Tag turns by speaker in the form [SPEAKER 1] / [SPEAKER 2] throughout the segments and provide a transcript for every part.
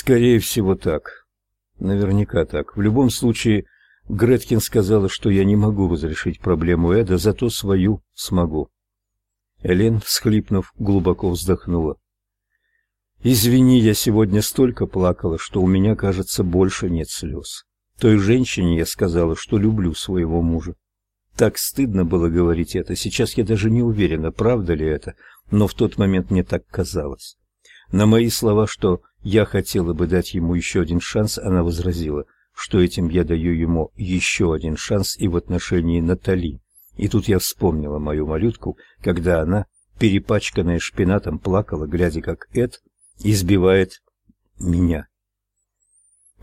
[SPEAKER 1] Скорее всего так. Наверняка так. В любом случае, Греткин сказала, что я не могу разрешить проблему Эда, зато свою смогу. Элен, всхлипнув, глубоко вздохнула. Извини, я сегодня столько плакала, что у меня, кажется, больше нет слез. Той женщине я сказала, что люблю своего мужа. Так стыдно было говорить это. Сейчас я даже не уверена, правда ли это, но в тот момент мне так казалось. На мои слова, что я хотела бы дать ему еще один шанс, она возразила, что этим я даю ему еще один шанс и в отношении Натали. И тут я вспомнила мою малютку, когда она, перепачканная шпинатом, плакала, глядя, как Эд избивает меня.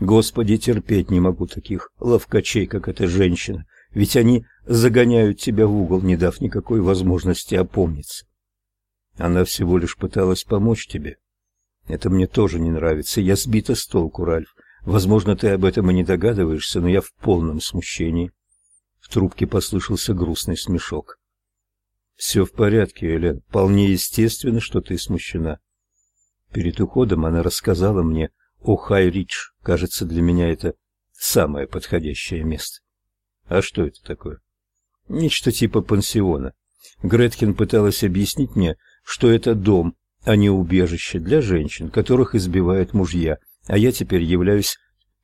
[SPEAKER 1] Господи, терпеть не могу таких ловкачей, как эта женщина, ведь они загоняют тебя в угол, не дав никакой возможности опомниться. Она всего лишь пыталась помочь тебе. Это мне тоже не нравится. Я сбита с толку, Ральф. Возможно, ты об этом и не догадываешься, но я в полном смущении. В трубке послышался грустный смешок. «Все в порядке, Элен. Вполне естественно, что ты смущена. Перед уходом она рассказала мне о Хай-Ридж. Кажется, для меня это самое подходящее место. А что это такое? Нечто типа пансиона. Греткин пыталась объяснить мне, что это дом, а не убежище для женщин, которых избивают мужья, а я теперь являюсь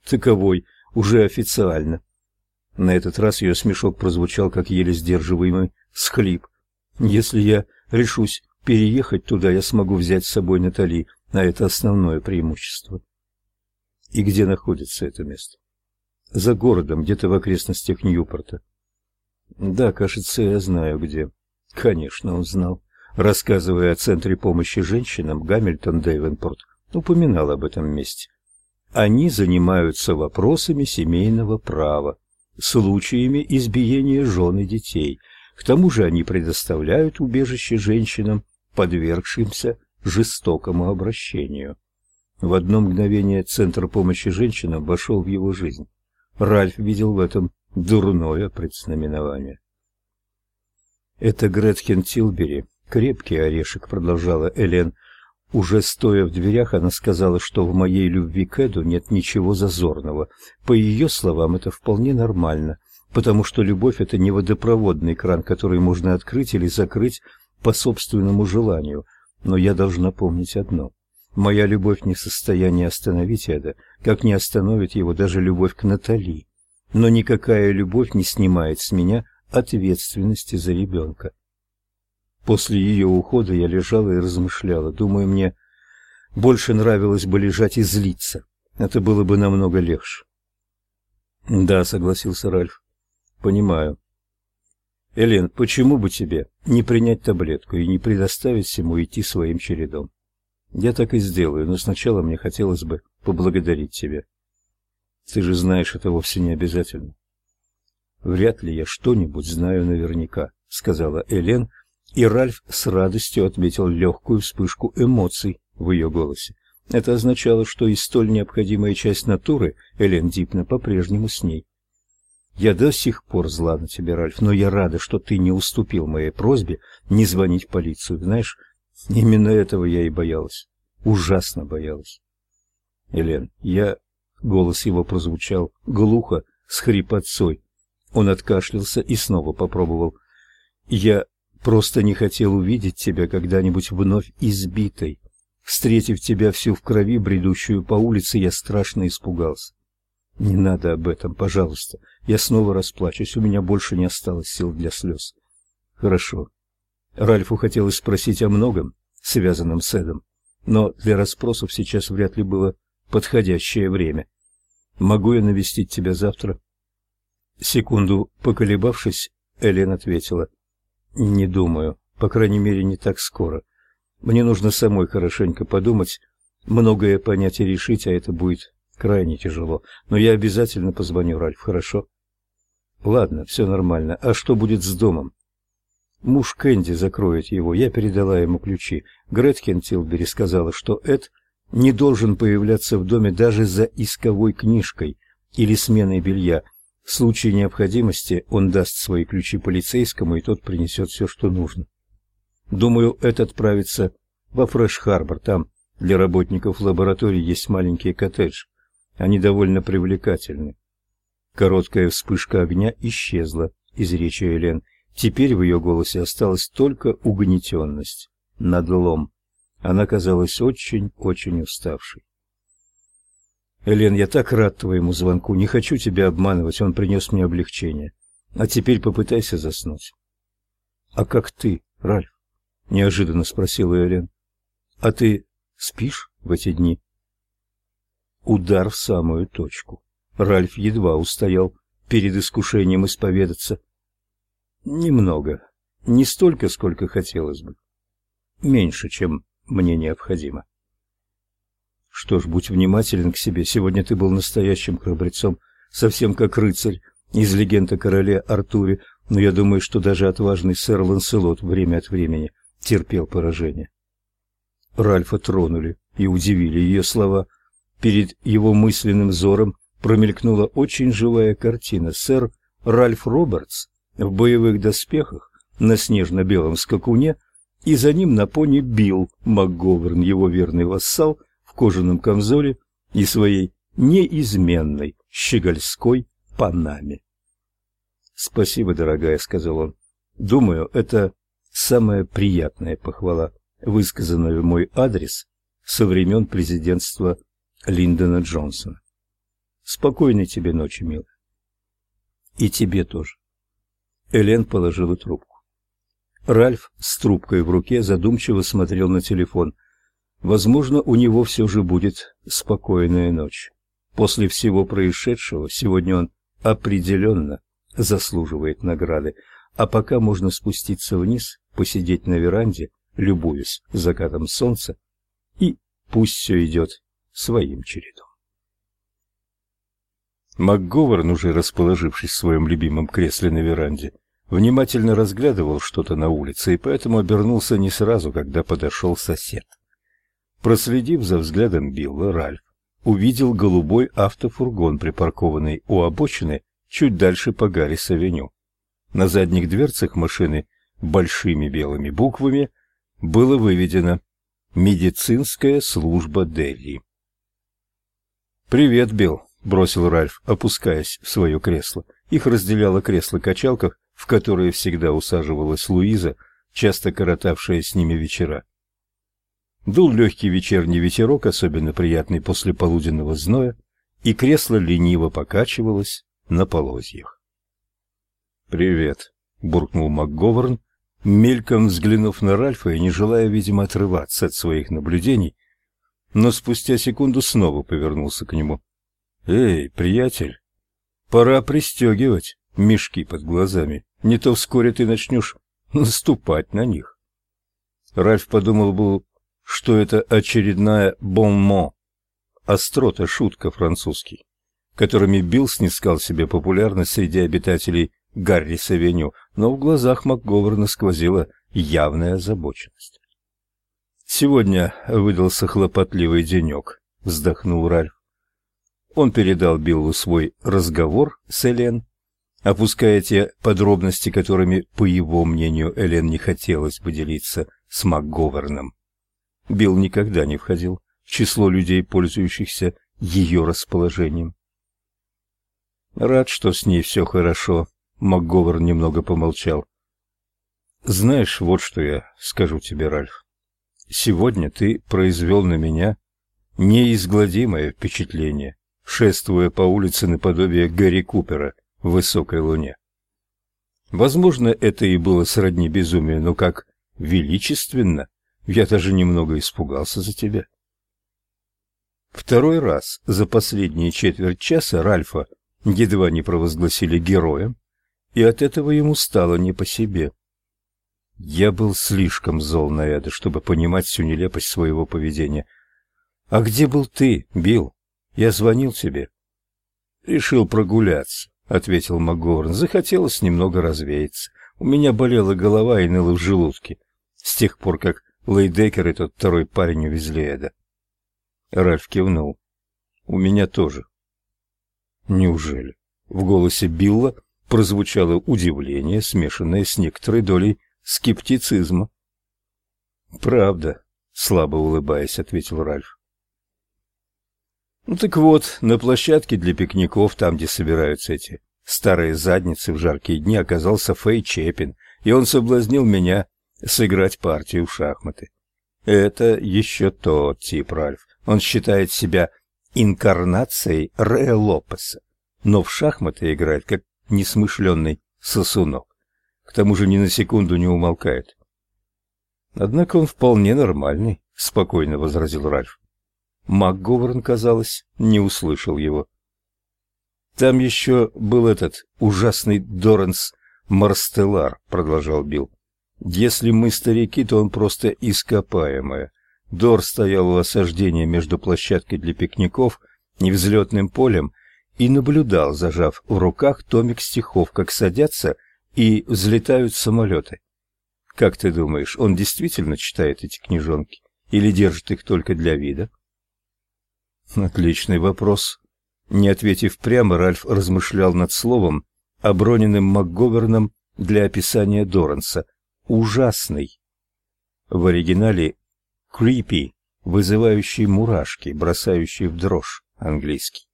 [SPEAKER 1] таковой уже официально. На этот раз ее смешок прозвучал как еле сдерживаемый схлип. Если я решусь переехать туда, я смогу взять с собой Натали, а это основное преимущество. И где находится это место? За городом, где-то в окрестностях Ньюпорта. Да, кажется, я знаю где. Конечно, он знал. Рассказывая о центре помощи женщинам, Гамильтон Дейвенпорт упоминал об этом месте. Они занимаются вопросами семейного права, случаями избиения жен и детей. К тому же они предоставляют убежище женщинам, подвергшимся жестокому обращению. В одно мгновение Центр помощи женщинам вошел в его жизнь. Ральф видел в этом дурное предзнаменование. «Это Гретхен Тилбери, крепкий орешек», — продолжала Элен. Уже стоя в дверях, она сказала, что в моей любви к Эду нет ничего зазорного. По ее словам, это вполне нормально, потому что любовь — это не водопроводный кран, который можно открыть или закрыть по собственному желанию. Но я должна помнить одно. Моя любовь не в состоянии остановить Эда, как не остановит его даже любовь к Натали. Но никакая любовь не снимает с меня ответственности за ребенка. После ее ухода я лежала и размышляла, думаю, мне больше нравилось бы лежать и злиться. Это было бы намного легче. Да, согласился Ральф. Понимаю. Элен, почему бы тебе не принять таблетку и не предоставить всему идти своим чередом? Я так и сделаю, но сначала мне хотелось бы поблагодарить тебя. Ты же знаешь, это вовсе не обязательно. Вряд ли я что-нибудь знаю наверняка, сказала Элен, и Ральф с радостью отметил легкую вспышку эмоций в ее голосе. Это означало, что и столь необходимая часть натуры Элен Дипна по-прежнему с ней. Я до сих пор зла на тебя, Ральф, но я рада, что ты не уступил моей просьбе не звонить в полицию. Знаешь, именно этого я и боялась. Ужасно боялась. Элен, я... Голос его прозвучал глухо, с хрипотцой. Он откашлялся и снова попробовал. Я просто не хотел увидеть тебя когда-нибудь вновь избитой. Встретив тебя всю в крови, бредущую по улице, я страшно испугался. Не надо об этом, пожалуйста. Я снова расплачусь, у меня больше не осталось сил для слез. Хорошо. Ральфу хотелось спросить о многом, связанном с Эдом, но для расспросов сейчас вряд ли было подходящее время. Могу я навестить тебя завтра? Секунду поколебавшись, Элен ответила: "Не думаю, по крайней мере, не так скоро. Мне нужно самой хорошенько подумать, многое понять и решить, а это будет крайне тяжело. Но я обязательно позвоню, Ральф, хорошо? Ладно, все нормально. А что будет с домом? Муж Кэнди закроет его. Я передала ему ключи. Гретхен Тилбери сказала, что Эд не должен появляться в доме даже за исковой книжкой или сменой белья. В случае необходимости он даст свои ключи полицейскому, и тот принесет все, что нужно. Думаю, Эд отправится во Фреш-Харбор. Там для работников лаборатории есть маленький коттедж. Они довольно привлекательны. Короткая вспышка огня исчезла из речи Элен. Теперь в ее голосе осталась только угнетенность, надлом. Она казалась очень-очень уставшей. Элен, я так рад твоему звонку. Не хочу тебя обманывать, он принес мне облегчение. А теперь попытайся заснуть. А как ты, Ральф? неожиданно спросила Элен. А ты спишь в эти дни? Удар в самую точку. Ральф едва устоял перед искушением исповедаться. Немного, не столько, сколько хотелось бы. Меньше, чем мне необходимо. Что ж, будь внимателен к себе. Сегодня ты был настоящим храбрецом, совсем как рыцарь из легенд о короле Артуре, но я думаю, что даже отважный сэр Ланселот время от времени терпел поражение. Ральфа тронули и удивили ее слова. Перед его мысленным взором промелькнула очень живая картина. Сэр Ральф Робертс в боевых доспехах на снежно-белом скакуне, и за ним на пони Билл МакГоверн, его верный вассал, кожаном камзоле и своей неизменной щегольской панаме. «Спасибо, дорогая», — сказал он. «Думаю, это самая приятная похвала, высказанная в мой адрес со времен президентства Линдона Джонсона. Спокойной тебе ночи, милая. И тебе тоже». Элен положила трубку. Ральф с трубкой в руке задумчиво смотрел на телефон. Возможно, у него все же будет спокойная ночь. После всего происшедшего сегодня он определенно заслуживает награды, а пока можно спуститься вниз, посидеть на веранде, любуясь закатом солнца, и пусть все идет своим чередом. МакГоверн, уже расположившись в своем любимом кресле на веранде, внимательно разглядывал что-то на улице и поэтому обернулся не сразу, когда подошел сосед. Проследив за взглядом Билла, Ральф увидел голубой автофургон, припаркованный у обочины чуть дальше по Гаррис-авеню. На задних дверцах машины большими белыми буквами было выведено «Медицинская служба Дели». «Привет, Билл», — бросил Ральф, опускаясь в свое кресло. Их разделяло кресло-качалках, в которое всегда усаживалась Луиза, часто коротавшая с ними вечера. Дул легкий вечерний ветерок, особенно приятный после полуденного зноя, и кресло лениво покачивалось на полозьях. «Привет», — буркнул МакГоверн, мельком взглянув на Ральфа и не желая, видимо, отрываться от своих наблюдений, но спустя секунду снова повернулся к нему. «Эй, приятель, пора пристегивать мешки под глазами, не то вскоре ты начнешь наступать на них». Ральф подумал был, что это очередная бонмо, острота, шутка французский, которыми Билл снискал себе популярность среди обитателей Гаррис-авеню, но в глазах МакГоверна сквозила явная озабоченность. «Сегодня выдался хлопотливый денек», — вздохнул Ральф. Он передал Биллу свой разговор с Элен, опуская те подробности, которыми, по его мнению, Элен не хотелось поделиться с МакГоверном. Билл никогда не входил в число людей, пользующихся ее расположением. Рад, что с ней все хорошо. МакГовер немного помолчал. Знаешь, вот что я скажу тебе, Ральф. Сегодня ты произвел на меня неизгладимое впечатление, шествуя по улице наподобие Гарри Купера в высокой луне. Возможно, это и было сродни безумию, но как величественно я даже немного испугался за тебя. Второй раз за последние четверть часа Ральфа едва не провозгласили героем, и от этого ему стало не по себе. Я был слишком зол на Эда, чтобы понимать всю нелепость своего поведения. А где был ты, Билл? Я звонил тебе. Решил прогуляться, ответил МакГорн. Захотелось немного развеяться. У меня болела голова и ныла в желудке с тех пор, как Лейдекер и тот второй парень увезли Эда. Ральф кивнул. У меня тоже. Неужели? В голосе Билла прозвучало удивление, смешанное с некоторой долей скептицизма. Правда, слабо улыбаясь, ответил Ральф. Ну так вот, на площадке для пикников, там, где собираются эти старые задницы в жаркие дни, оказался Фэй Чепин, и он соблазнил меня сыграть партию в шахматы. Это еще тот тип, Ральф. Он считает себя инкарнацией Рэя Лопеса, но в шахматы играет как несмышленный сосунок. К тому же ни на секунду не умолкает. Однако он вполне нормальный, спокойно возразил Ральф. МакГоверн, казалось, не услышал его. Там еще был этот ужасный Доранс Марстеллар, продолжал Билл. Если мы старики, то он просто ископаемое. Дор стоял у осаждения между площадкой для пикников и взлетным полем и наблюдал, зажав в руках томик стихов, как садятся и взлетают самолеты. Как ты думаешь, он действительно читает эти книжонки или держит их только для вида? Отличный вопрос. Не ответив прямо, Ральф размышлял над словом, оброненным МакГоверном для описания Доранса. Ужасный. В оригинале creepy, вызывающий мурашки, бросающий в дрожь, английский.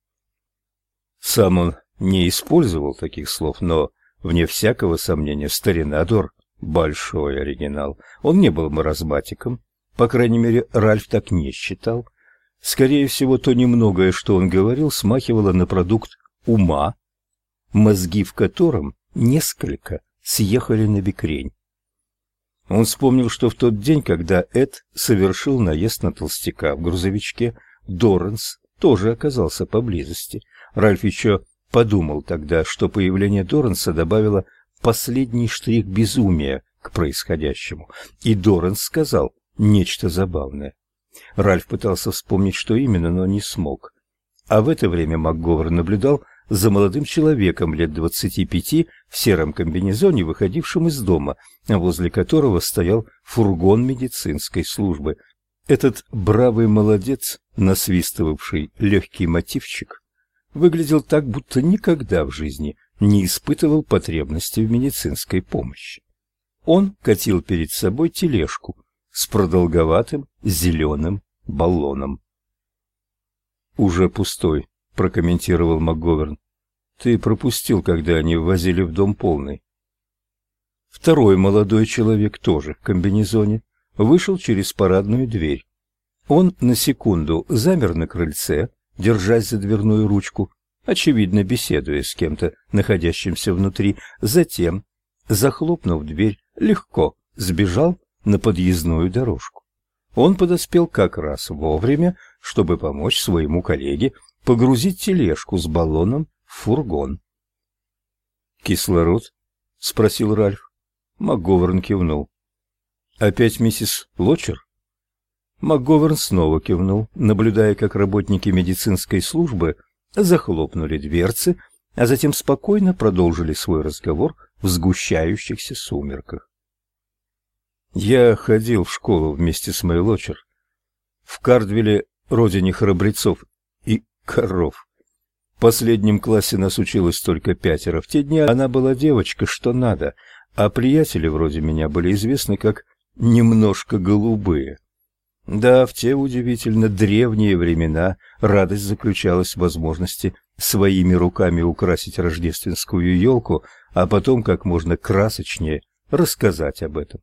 [SPEAKER 1] Сам он не использовал таких слов, но, вне всякого сомнения, старина Дор — большой оригинал. Он не был маразматиком, по крайней мере, Ральф так не считал. Скорее всего, то немногое, что он говорил, смахивало на продукт ума, мозги в котором несколько съехали на бекрень. Он вспомнил, что в тот день, когда Эд совершил наезд на толстяка в грузовичке, Доранс тоже оказался поблизости. Ральф еще подумал тогда, что появление Доранса добавило последний штрих безумия к происходящему, и Доранс сказал нечто забавное. Ральф пытался вспомнить, что именно, но не смог. А в это время МакГовер наблюдал за молодым человеком лет двадцати пяти в сером комбинезоне, выходившим из дома, возле которого стоял фургон медицинской службы. Этот бравый молодец, насвистывавший легкий мотивчик, выглядел так, будто никогда в жизни не испытывал потребности в медицинской помощи. Он катил перед собой тележку с продолговатым зеленым баллоном. «Уже пустой», — прокомментировал МакГоверн. «Ты пропустил, когда они ввозили в дом полный». Второй молодой человек, тоже в комбинезоне, вышел через парадную дверь. Он на секунду замер на крыльце, держась за дверную ручку, очевидно беседуя с кем-то, находящимся внутри, затем, захлопнув дверь, легко сбежал на подъездную дорожку. Он подоспел как раз вовремя, чтобы помочь своему коллеге погрузить тележку с баллоном в фургон. «Кислород?» — спросил Ральф. МакГоверн кивнул. «Опять миссис Лочер?» МакГоверн снова кивнул, наблюдая, как работники медицинской службы захлопнули дверцы, а затем спокойно продолжили свой разговор в сгущающихся сумерках. Я ходил в школу вместе с Мэй Лочер. В Кардвилле, родине храбрецов коров. В последнем классе нас училось только пятеро. В те дни она была девочка, что надо, а приятели вроде меня были известны как «немножко голубые». Да, в те удивительно древние времена радость заключалась в возможности своими руками украсить рождественскую елку, а потом как можно красочнее рассказать об этом.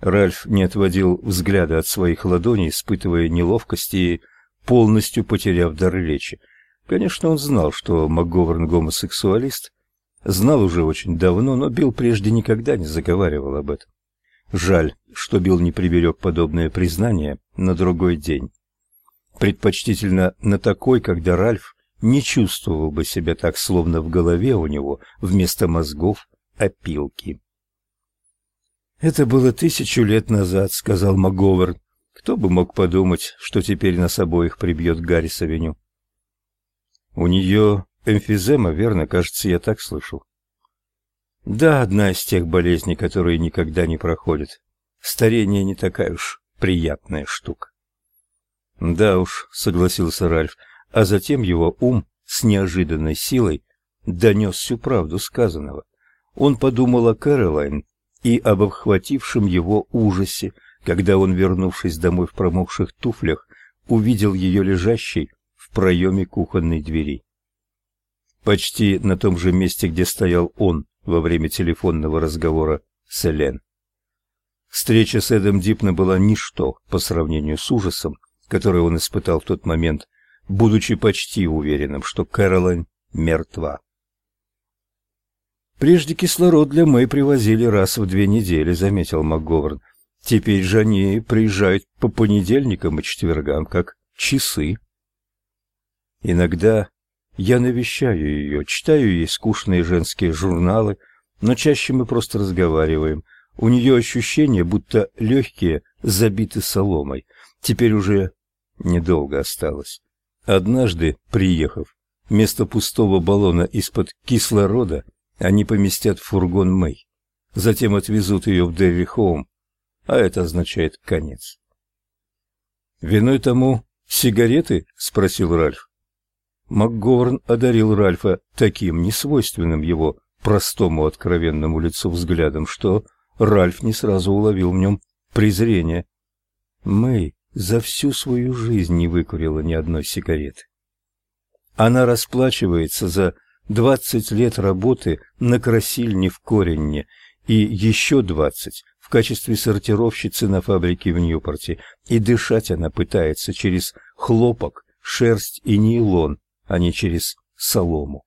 [SPEAKER 1] Ральф не отводил взгляда от своих ладоней, испытывая неловкость и полностью потеряв дар речи. Конечно, он знал, что МакГоверн гомосексуалист, знал уже очень давно, но Билл прежде никогда не заговаривал об этом. Жаль, что Билл не приберег подобное признание на другой день. Предпочтительно на такой, когда Ральф не чувствовал бы себя так, словно в голове у него вместо мозгов опилки. Это было тысячу лет назад, сказал МакГоверн. Кто бы мог подумать, что теперь нас обоих прибьет Гарри Савеню. У нее эмфизема, верно, кажется, я так слышал. Да, одна из тех болезней, которые никогда не проходят. Старение не такая уж приятная штука. Да уж, согласился Ральф, а затем его ум с неожиданной силой донес всю правду сказанного. Он подумал о Кэролайн и об охватившем его ужасе, когда он, вернувшись домой в промокших туфлях, увидел ее лежащей в проеме кухонной двери. Почти на том же месте, где стоял он во время телефонного разговора с Элен. Встреча с Эдом Дипна была ничто по сравнению с ужасом, который он испытал в тот момент, будучи почти уверенным, что Кэролайн мертва. Прежде кислород для Мэй привозили раз в две недели, заметил МакГоверн. Теперь же они приезжают по понедельникам и четвергам, как часы. Иногда я навещаю ее, читаю ей скучные женские журналы, но чаще мы просто разговариваем. У нее ощущение, будто легкие забиты соломой. Теперь уже недолго осталось. Однажды, приехав, вместо пустого баллона из-под кислорода они поместят в фургон Мэй. Затем отвезут ее в Дерри-Хоум, а это означает конец. «Виной тому сигареты?» — спросил Ральф. МакГоверн одарил Ральфа таким несвойственным его простому откровенному лицу взглядом, что Ральф не сразу уловил в нем презрение. Мэй за всю свою жизнь не выкурила ни одной сигареты. Она расплачивается за двадцать лет работы на красильне в Коренне и еще двадцать в качестве сортировщицы на фабрике в Ньюпорте, и дышать она пытается через хлопок, шерсть и нейлон, а не через солому.